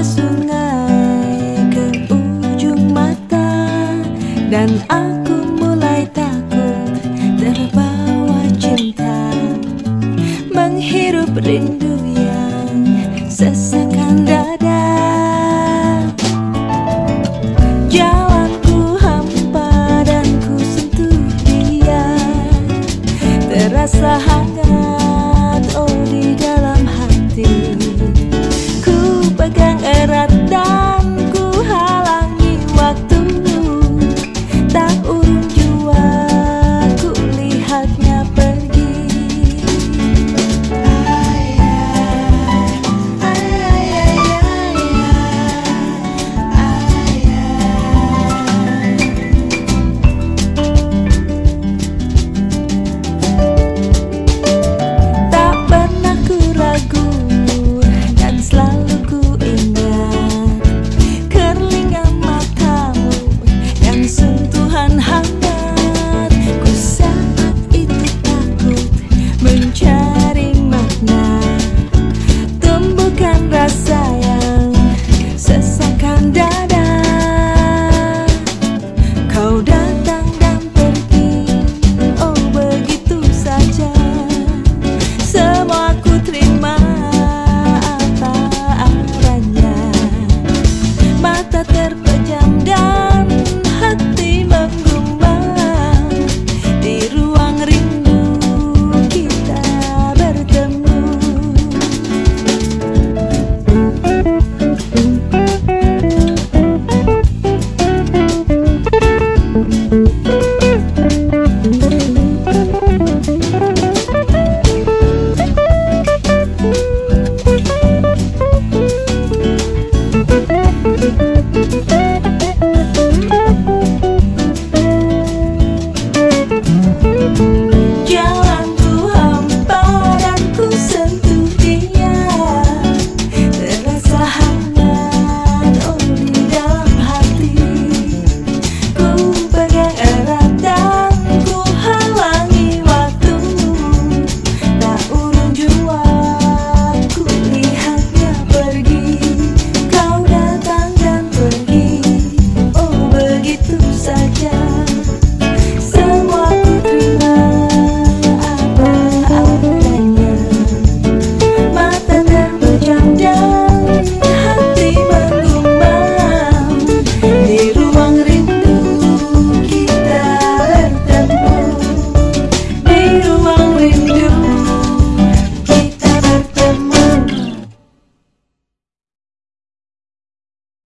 sungai ke ujung mata Dan aku mulai takut terbawa cinta. Menghirup rindu yang sesekan dada. Jalanku hampa dan ku sentuh dia. Terasa hangat.